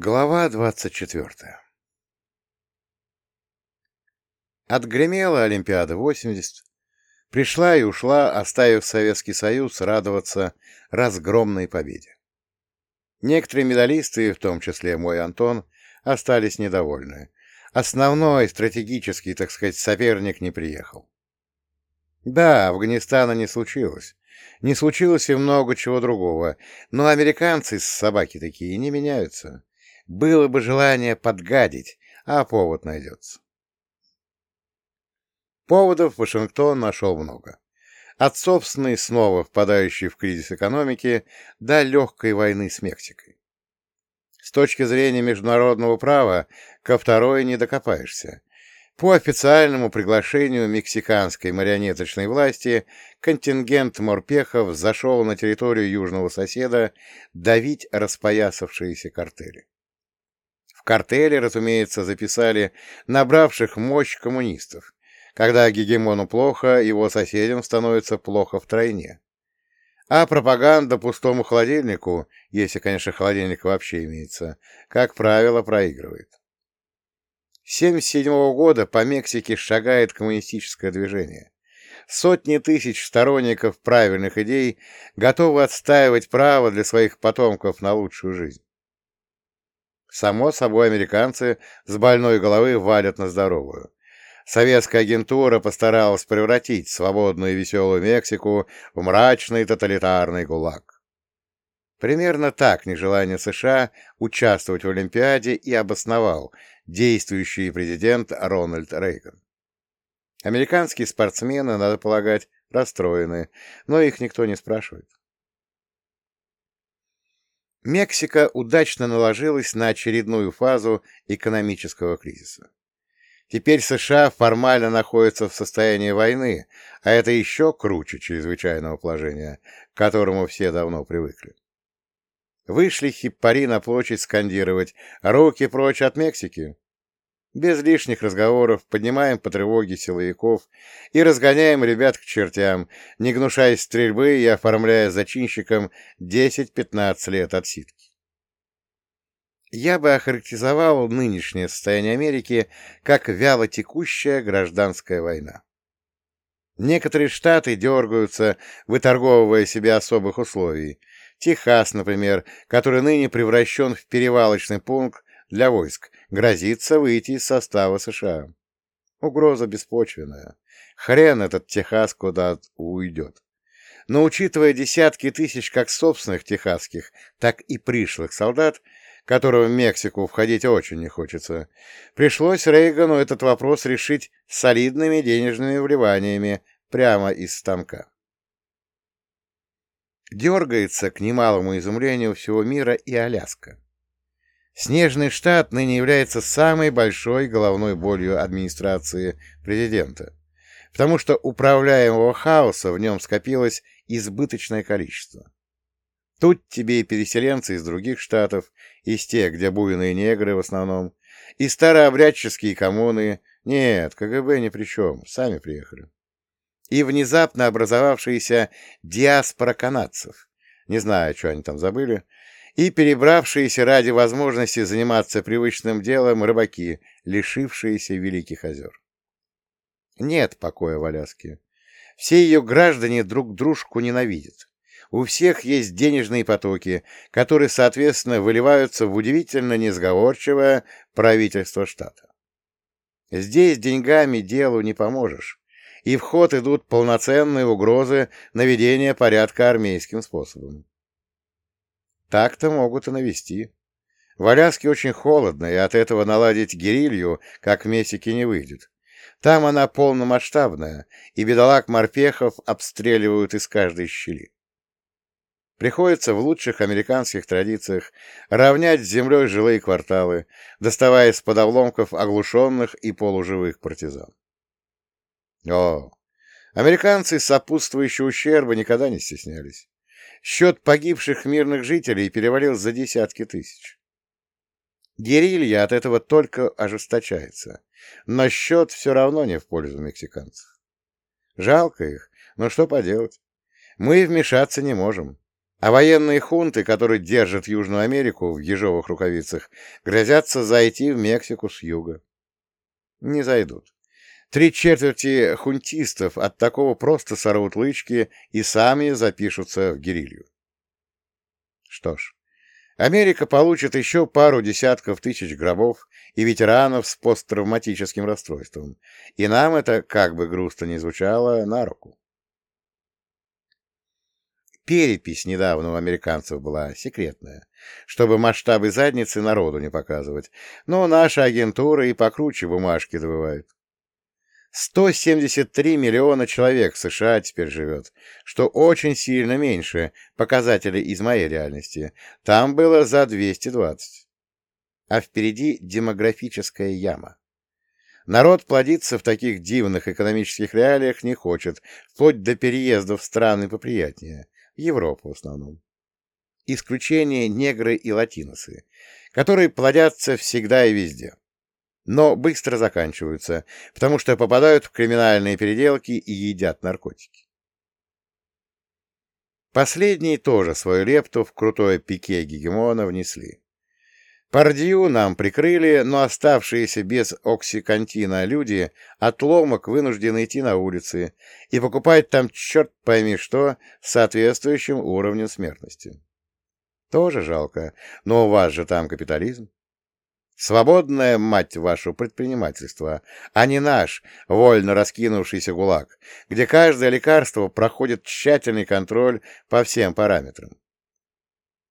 Глава двадцать четвертая Отгремела Олимпиада 80, пришла и ушла, оставив Советский Союз радоваться разгромной победе. Некоторые медалисты, в том числе мой Антон, остались недовольны. Основной стратегический, так сказать, соперник не приехал. Да, Афганистана не случилось. Не случилось и много чего другого, но американцы, собаки такие, не меняются. Было бы желание подгадить, а повод найдется. Поводов Вашингтон нашел много. От собственной, снова впадающей в кризис экономики, до легкой войны с Мексикой. С точки зрения международного права, ко второй не докопаешься. По официальному приглашению мексиканской марионеточной власти контингент морпехов зашел на территорию южного соседа давить распоясавшиеся картели картеле, разумеется, записали набравших мощь коммунистов. Когда гегемону плохо, его соседям становится плохо втройне. А пропаганда пустому холодильнику, если, конечно, холодильник вообще имеется, как правило, проигрывает. С 1977 года по Мексике шагает коммунистическое движение. Сотни тысяч сторонников правильных идей готовы отстаивать право для своих потомков на лучшую жизнь. Само собой, американцы с больной головы валят на здоровую. Советская агентура постаралась превратить свободную и веселую Мексику в мрачный тоталитарный гулаг. Примерно так нежелание США участвовать в Олимпиаде и обосновал действующий президент Рональд Рейган. Американские спортсмены, надо полагать, расстроены, но их никто не спрашивает. Мексика удачно наложилась на очередную фазу экономического кризиса. Теперь США формально находятся в состоянии войны, а это еще круче чрезвычайного положения, к которому все давно привыкли. Вышли хиппари на площадь скандировать «Руки прочь от Мексики!» Без лишних разговоров поднимаем по тревоге силовиков и разгоняем ребят к чертям, не гнушаясь стрельбы и оформляя зачинщикам 10-15 лет отсидки. Я бы охарактеризовал нынешнее состояние Америки как вялотекущая гражданская война. Некоторые штаты дергаются, выторговывая себе особых условий. Техас, например, который ныне превращен в перевалочный пункт для войск, грозится выйти из состава США. Угроза беспочвенная. Хрен этот Техас куда уйдет. Но учитывая десятки тысяч как собственных техасских, так и пришлых солдат, которым в Мексику входить очень не хочется, пришлось Рейгану этот вопрос решить солидными денежными вливаниями прямо из станка. Дергается, к немалому изумлению всего мира, и Аляска. Снежный штат ныне является самой большой головной болью администрации президента, потому что управляемого хаоса в нем скопилось избыточное количество. Тут тебе и переселенцы из других штатов, из тех, где буйные негры в основном, и старообрядческие коммуны. Нет, КГБ ни при чем, сами приехали. И внезапно образовавшаяся диаспора канадцев. Не знаю, что они там забыли, и перебравшиеся ради возможности заниматься привычным делом рыбаки, лишившиеся Великих озер. Нет покоя в Аляске. Все ее граждане друг дружку ненавидят. У всех есть денежные потоки, которые, соответственно, выливаются в удивительно несговорчивое правительство штата. Здесь деньгами делу не поможешь, и в ход идут полноценные угрозы наведения порядка армейским способом. Так-то могут и навести. В Аляске очень холодно, и от этого наладить герилью, как в Мексике, не выйдет. Там она полномасштабная, и бедолаг-морпехов обстреливают из каждой щели. Приходится в лучших американских традициях равнять с землей жилые кварталы, доставая из-под обломков оглушенных и полуживых партизан. О, американцы сопутствующего ущерба никогда не стеснялись счет погибших мирных жителей перевалил за десятки тысяч. Герилья от этого только ожесточается, но счет все равно не в пользу мексиканцев. Жалко их, но что поделать. Мы вмешаться не можем. А военные хунты, которые держат Южную Америку в ежовых рукавицах, грозятся зайти в Мексику с юга. Не зайдут. Три четверти хунтистов от такого просто сорвут лычки и сами запишутся в герилью. Что ж, Америка получит еще пару десятков тысяч гробов и ветеранов с посттравматическим расстройством, и нам это, как бы грустно ни звучало, на руку. Перепись недавно у американцев была секретная, чтобы масштабы задницы народу не показывать, но наша агентура и покруче бумажки добывает. 173 миллиона человек в США теперь живет, что очень сильно меньше показателей из моей реальности. Там было за 220. А впереди демографическая яма. Народ плодиться в таких дивных экономических реалиях не хочет, вплоть до переезда в страны поприятнее. Европу в основном. Исключение негры и латиносы, которые плодятся всегда и везде. Но быстро заканчиваются, потому что попадают в криминальные переделки и едят наркотики. Последние тоже свою лепту в крутое пике гегемона внесли. Пардию нам прикрыли, но оставшиеся без оксикантина люди отломок вынуждены идти на улицы и покупать там черт пойми что с соответствующим уровнем смертности. Тоже жалко, но у вас же там капитализм. Свободное, мать вашу, предпринимательство, а не наш, вольно раскинувшийся гулаг, где каждое лекарство проходит тщательный контроль по всем параметрам.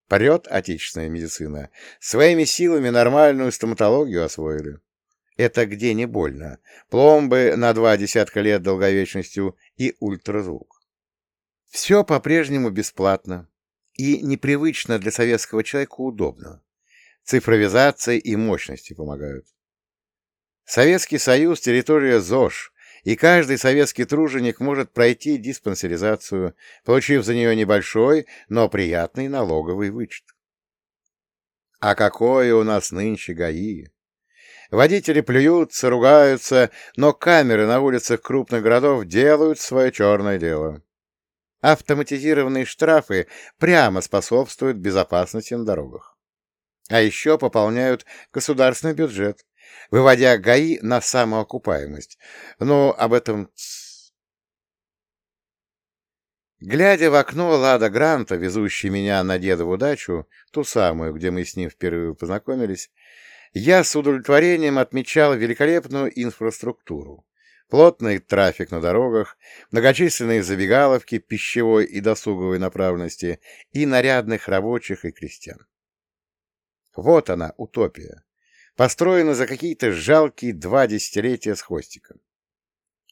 Прет отечественная медицина. Своими силами нормальную стоматологию освоили. Это где не больно. Пломбы на два десятка лет долговечностью и ультразвук. Все по-прежнему бесплатно и непривычно для советского человека удобно. Цифровизация и мощности помогают. Советский Союз – территория ЗОЖ, и каждый советский труженик может пройти диспансеризацию, получив за нее небольшой, но приятный налоговый вычет. А какое у нас нынче ГАИ! Водители плюются, ругаются, но камеры на улицах крупных городов делают свое черное дело. Автоматизированные штрафы прямо способствуют безопасности на дорогах. А еще пополняют государственный бюджет, выводя ГАИ на самоокупаемость. Но об этом... Глядя в окно Лада Гранта, везущий меня на дедову дачу, ту самую, где мы с ним впервые познакомились, я с удовлетворением отмечал великолепную инфраструктуру. Плотный трафик на дорогах, многочисленные забегаловки пищевой и досуговой направленности и нарядных рабочих и крестьян. Вот она, утопия построена за какие-то жалкие два десятилетия с хвостиком.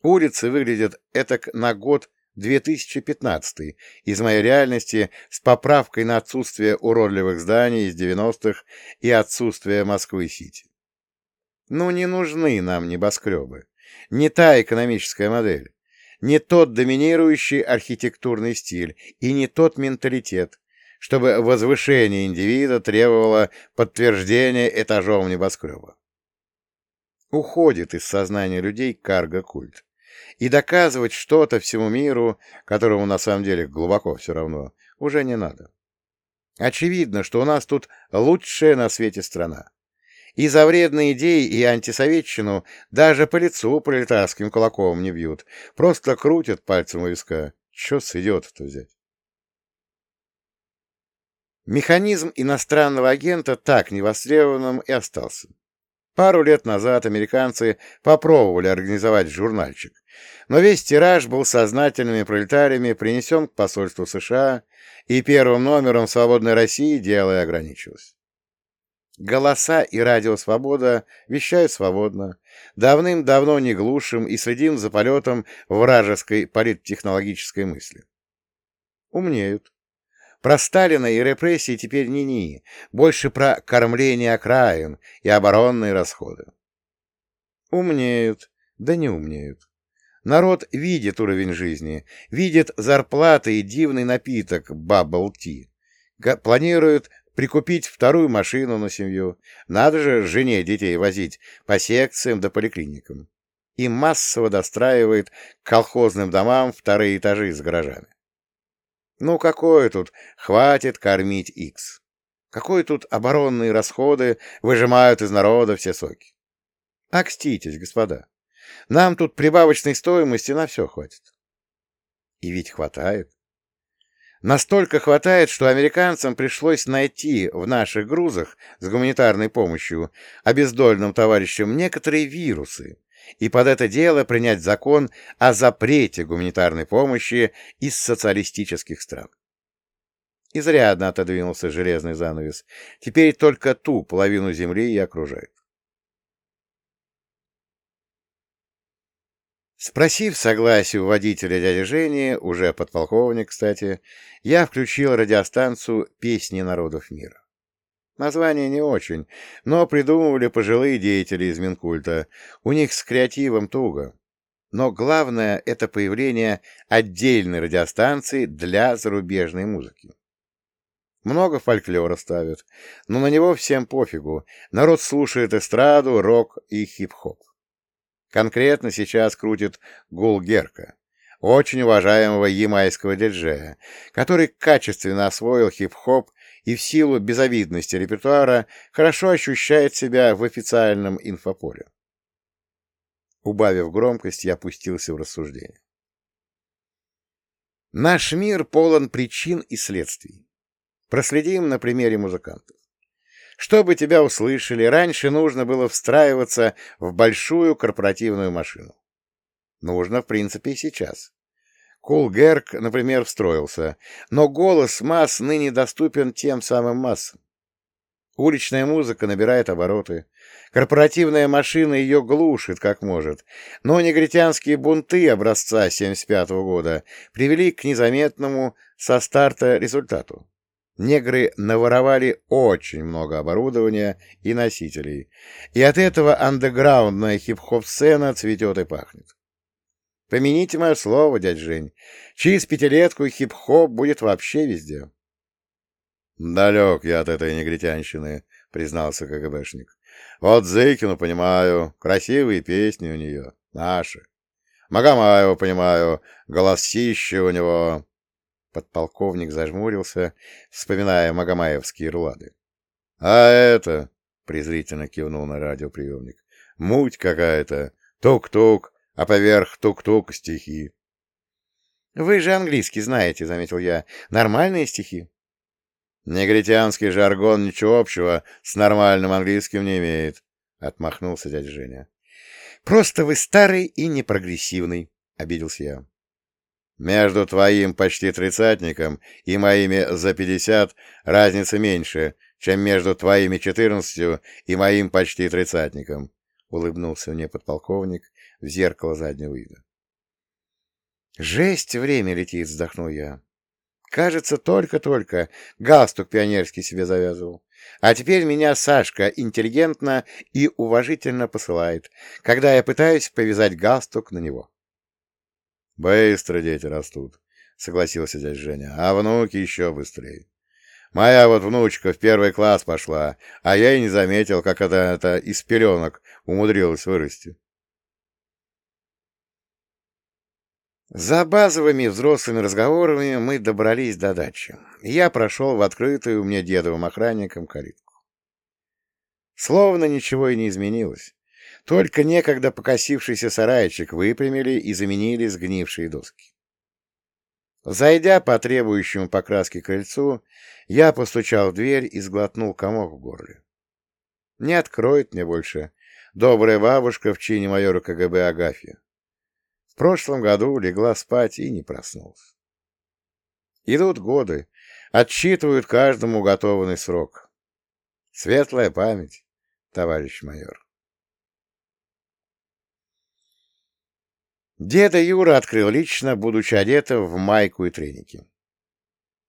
Улицы выглядят этак на год 2015 из моей реальности с поправкой на отсутствие уродливых зданий из 90-х и отсутствие Москвы-Сити. Ну, не нужны нам небоскребы. Не та экономическая модель, не тот доминирующий архитектурный стиль и не тот менталитет, чтобы возвышение индивида требовало подтверждения этажом небоскреба. Уходит из сознания людей карго-культ. И доказывать что-то всему миру, которому на самом деле глубоко все равно, уже не надо. Очевидно, что у нас тут лучшая на свете страна. И за вредные идеи и антисоветчину даже по лицу пролетарским кулаком не бьют, просто крутят пальцем у виска. Че с идиота-то взять? Механизм иностранного агента так невостребованным и остался. Пару лет назад американцы попробовали организовать журнальчик, но весь тираж был сознательными пролетариями принесен к посольству США, и первым номером «Свободной России» дело и ограничилось. Голоса и радио «Свобода» вещают свободно, давным-давно не глушим и следим за полетом вражеской политтехнологической мысли. Умнеют. Про Сталина и репрессии теперь ни-ни, больше про кормление окраин и оборонные расходы. Умнеют, да не умнеют. Народ видит уровень жизни, видит зарплаты и дивный напиток Tea. Планирует прикупить вторую машину на семью. Надо же жене детей возить по секциям да поликлиникам. И массово достраивает колхозным домам вторые этажи с гаражами. Ну, какое тут «хватит кормить X»? Какой тут оборонные расходы выжимают из народа все соки? Окститесь, господа. Нам тут прибавочной стоимости на все хватит. И ведь хватает. Настолько хватает, что американцам пришлось найти в наших грузах с гуманитарной помощью обездольным товарищам некоторые вирусы и под это дело принять закон о запрете гуманитарной помощи из социалистических стран. Изрядно отодвинулся железный занавес. Теперь только ту половину земли и окружает. Спросив согласие у водителя дяди Жени, уже подполковник, кстати, я включил радиостанцию «Песни народов мира». Название не очень, но придумывали пожилые деятели из Минкульта. У них с креативом туго. Но главное — это появление отдельной радиостанции для зарубежной музыки. Много фольклора ставят, но на него всем пофигу. Народ слушает эстраду, рок и хип-хоп. Конкретно сейчас крутит Гул Герка, очень уважаемого ямайского диджея, который качественно освоил хип-хоп и в силу безовидности репертуара хорошо ощущает себя в официальном инфополе. Убавив громкость, я опустился в рассуждение. Наш мир полон причин и следствий. Проследим на примере музыкантов. Чтобы тебя услышали, раньше нужно было встраиваться в большую корпоративную машину. Нужно, в принципе, и сейчас. Кулгерк, например, встроился, но голос масс ныне доступен тем самым массам. Уличная музыка набирает обороты. Корпоративная машина ее глушит, как может. Но негритянские бунты образца 75 -го года привели к незаметному со старта результату негры наворовали очень много оборудования и носителей, и от этого андеграундная хип-хоп-сцена цветет и пахнет. Помяните мое слово, дядь Жень, через пятилетку хип-хоп будет вообще везде. — Далек я от этой негритянщины, — признался КГБшник. — Вот Зыкину, понимаю, красивые песни у нее, наши. Магомаева, понимаю, голосище у него. Подполковник зажмурился, вспоминая магомаевские рулады. — А это, — презрительно кивнул на радиоприемник, — муть какая-то, тук-тук, а поверх тук-тук стихи. — Вы же английский знаете, — заметил я. — Нормальные стихи. — Негритянский жаргон ничего общего с нормальным английским не имеет, — отмахнулся дядя Женя. — Просто вы старый и непрогрессивный, — обиделся я. Между твоим почти тридцатником и моими за пятьдесят разница меньше, чем между твоими четырнадцатью и моим почти тридцатником, — улыбнулся мне подполковник в зеркало заднего вида. — Жесть, время летит, — вздохнул я. Кажется, только-только галстук пионерский себе завязывал. А теперь меня Сашка интеллигентно и уважительно посылает, когда я пытаюсь повязать галстук на него. — Быстро дети растут, согласился дядя Женя. А внуки еще быстрее. Моя вот внучка в первый класс пошла, а я и не заметил, как это, это из пеленок умудрилась вырасти. За базовыми взрослыми разговорами мы добрались до дачи. Я прошел в открытую мне дедовым охранником калитку. Словно ничего и не изменилось. Только некогда покосившийся сарайчик выпрямили и заменили сгнившие доски. Зайдя по требующему покраски крыльцу, я постучал в дверь и сглотнул комок в горле. Не откроет мне больше добрая бабушка в чине майора КГБ Агафья. В прошлом году легла спать и не проснулась. Идут годы, отсчитывают каждому уготованный срок. Светлая память, товарищ майор. Деда Юра открыл лично, будучи одетым в майку и треники.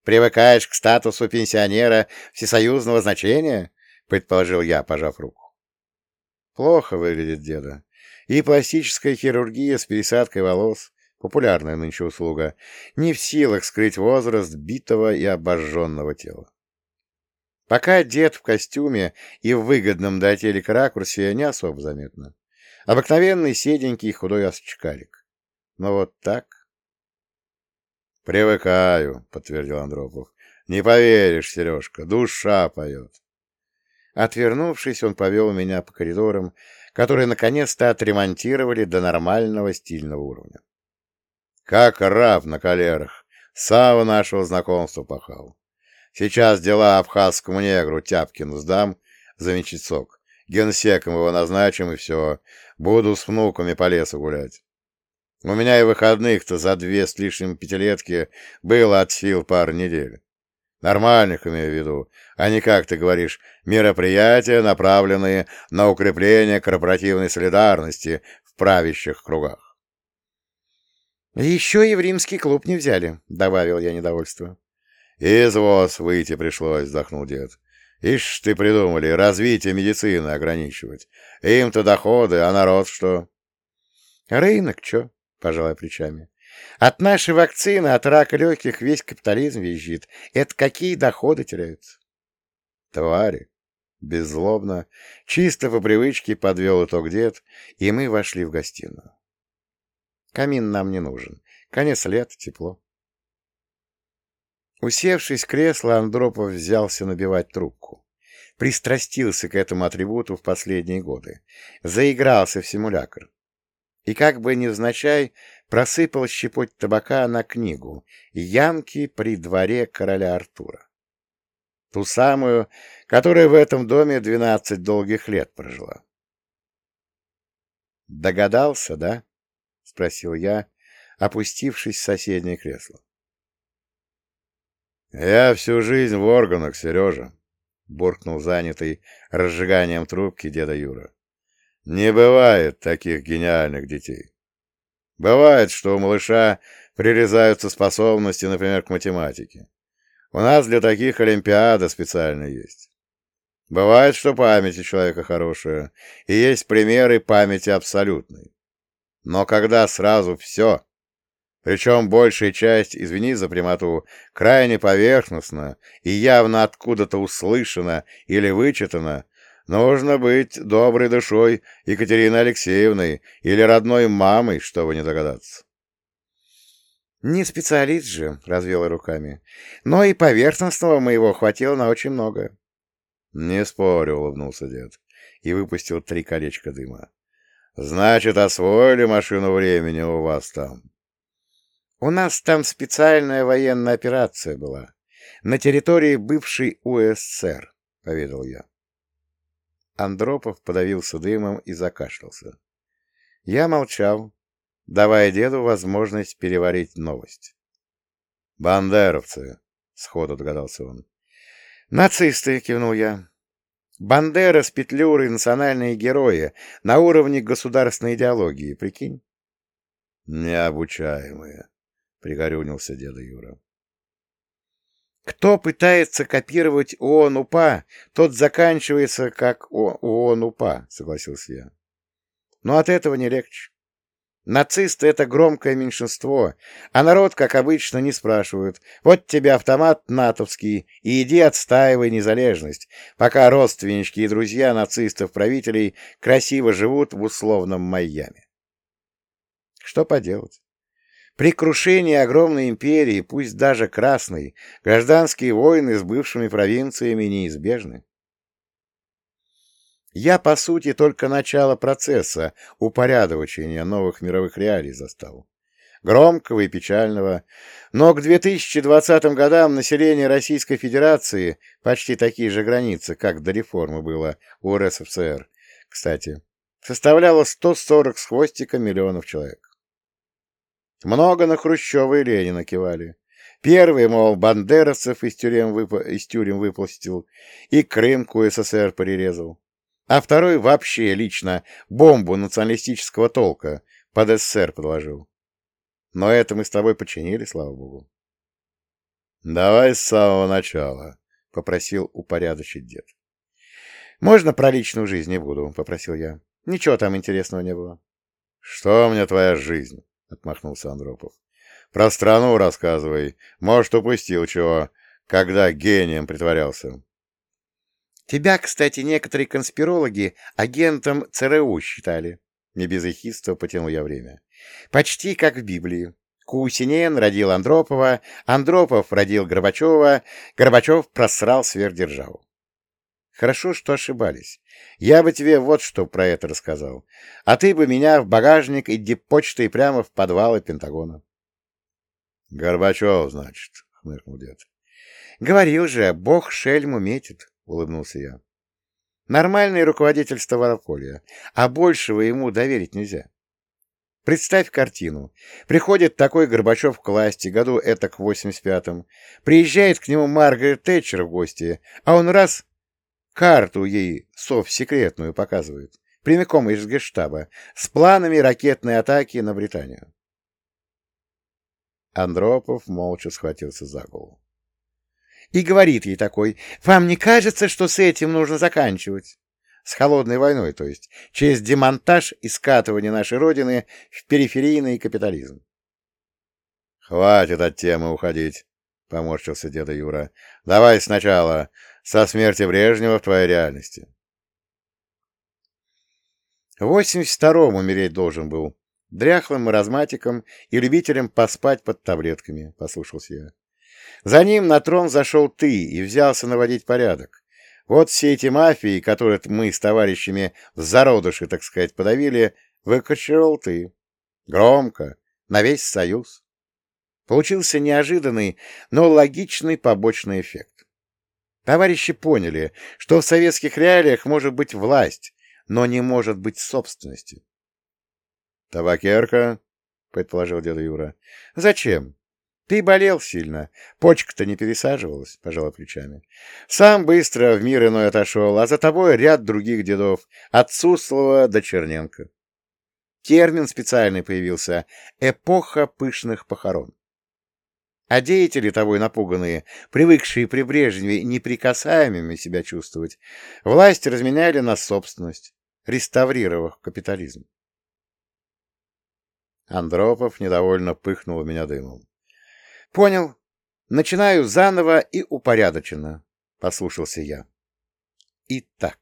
«Привыкаешь к статусу пенсионера всесоюзного значения?» — предположил я, пожав руку. Плохо выглядит деда. И пластическая хирургия с пересадкой волос, популярная нынче услуга, не в силах скрыть возраст битого и обожженного тела. Пока дед в костюме и в выгодном до телек ракурсе не особо заметно. Обыкновенный седенький худой очкарик. Но вот так... «Привыкаю», — подтвердил Андропов. «Не поверишь, Сережка, душа поет». Отвернувшись, он повел меня по коридорам, которые наконец-то отремонтировали до нормального стильного уровня. «Как раб на калерах, самого нашего знакомства пахал. Сейчас дела абхазскому негру Тяпкину сдам за мечицок. Генсеком его назначим, и все. Буду с внуками по лесу гулять. У меня и выходных-то за две с лишним пятилетки было от сил пар недель. Нормальных имею в виду, а не, как ты говоришь, мероприятия, направленные на укрепление корпоративной солидарности в правящих кругах. «Еще и в римский клуб не взяли», — добавил я недовольство. «Из ВОЗ выйти пришлось», — вздохнул дед. «Ишь ты придумали, развитие медицины ограничивать. Им-то доходы, а народ что?» «Рынок, чё?» — пожалуй плечами. «От нашей вакцины, от рака легких весь капитализм визжит. Это какие доходы теряются?» «Твари!» Беззлобно, чисто по привычке подвел итог дед, и мы вошли в гостиную. Камин нам не нужен. Конец лет, тепло. Усевшись в кресло, Андропов взялся набивать трубку. Пристрастился к этому атрибуту в последние годы. Заигрался в симулятор. И как бы невзначай просыпал щепоть табака на книгу «Янки при дворе короля Артура». Ту самую, которая в этом доме двенадцать долгих лет прожила. «Догадался, да?» — спросил я, опустившись в соседнее кресло. «Я всю жизнь в органах, Сережа», — буркнул занятый разжиганием трубки деда Юра. «Не бывает таких гениальных детей. Бывает, что у малыша прирезаются способности, например, к математике. У нас для таких олимпиада специально есть. Бывает, что память у человека хорошая, и есть примеры памяти абсолютной. Но когда сразу все, причем большая часть, извини за прямоту, крайне поверхностно и явно откуда-то услышана или вычитана, нужно быть доброй душой Екатерины Алексеевной или родной мамой, чтобы не догадаться. «Не специалист же», — развел руками. «Но и поверхностного моего хватило на очень много». «Не спорю», — улыбнулся дед и выпустил три колечка дыма. «Значит, освоили машину времени у вас там?» У нас там специальная военная операция была. На территории бывшей УССР, — поведал я. Андропов подавился дымом и закашлялся. Я молчал, давая деду возможность переварить новость. «Бандеровцы», — сходу догадался он. «Нацисты», — кивнул я. «Бандера с Петлюрой — национальные герои на уровне государственной идеологии, прикинь?» «Необучаемые», пригорюнился деда Юра. Кто пытается копировать ООН-УПА, тот заканчивается как ООН-УПА, согласился я. Но от этого не легче. Нацисты — это громкое меньшинство, а народ, как обычно, не спрашивают. Вот тебе автомат натовский, и иди отстаивай незалежность, пока родственнички и друзья нацистов-правителей красиво живут в условном Майами. Что поделать? При крушении огромной империи, пусть даже красной, гражданские войны с бывшими провинциями неизбежны. Я, по сути, только начало процесса упорядочения новых мировых реалий застал. Громкого и печального. Но к 2020 годам население Российской Федерации почти такие же границы, как до реформы было у РСФСР, кстати, составляло 140 с хвостиком миллионов человек. Много на Хрущева и Ленина кивали. Первый, мол, бандеровцев из тюрем, вып... из тюрем выпустил и Крым к УССР перерезал. А второй вообще лично бомбу националистического толка под СССР подложил. Но это мы с тобой починили, слава богу. — Давай с самого начала, — попросил упорядочить дед. — Можно про личную жизнь не буду, — попросил я. Ничего там интересного не было. — Что мне твоя жизнь? — отмахнулся Андропов. — Про страну рассказывай. Может, упустил чего, когда гением притворялся. — Тебя, кстати, некоторые конспирологи агентом ЦРУ считали. Не без эхидства потянул я время. Почти как в Библии. Кусинен родил Андропова, Андропов родил Горбачева, Горбачев просрал сверхдержаву. Хорошо, что ошибались. Я бы тебе вот что про это рассказал. А ты бы меня в багажник и почтой прямо в подвалы Пентагона. — Горбачев, значит, — хмыкнул дед. — Говорил же, бог шельму метит, — улыбнулся я. Нормальный руководитель Ставрополья, а большего ему доверить нельзя. Представь картину. Приходит такой Горбачев к власти, году это к 85-м. Приезжает к нему Маргарет Тэтчер в гости, а он раз Карту ей СОВ секретную показывают, прямиком из гештаба, с планами ракетной атаки на Британию. Андропов молча схватился за голову. И говорит ей такой, «Вам не кажется, что с этим нужно заканчивать?» С холодной войной, то есть, через демонтаж и скатывание нашей Родины в периферийный капитализм. «Хватит от темы уходить», — поморщился деда Юра. «Давай сначала. Со смерти Брежнева в твоей реальности. В 82-м умереть должен был. Дряхлым маразматиком и любителем поспать под таблетками, — послушался я. За ним на трон зашел ты и взялся наводить порядок. Вот все эти мафии, которые мы с товарищами в зародыши, так сказать, подавили, выкачивал ты. Громко, на весь союз. Получился неожиданный, но логичный побочный эффект. Товарищи поняли, что в советских реалиях может быть власть, но не может быть собственности. — Табакерка, — предположил дядя Юра. — Зачем? Ты болел сильно. Почка-то не пересаживалась, — пожала плечами. Сам быстро в мир иной отошел, а за тобой ряд других дедов, от Суслова до Черненко. Термин специальный появился — эпоха пышных похорон. А деятели тобой напуганные, привыкшие при Брежневе неприкасаемыми себя чувствовать, власть разменяли на собственность, реставрировав капитализм. Андропов недовольно пыхнул в меня дымом. — Понял. Начинаю заново и упорядоченно, — послушался я. Итак.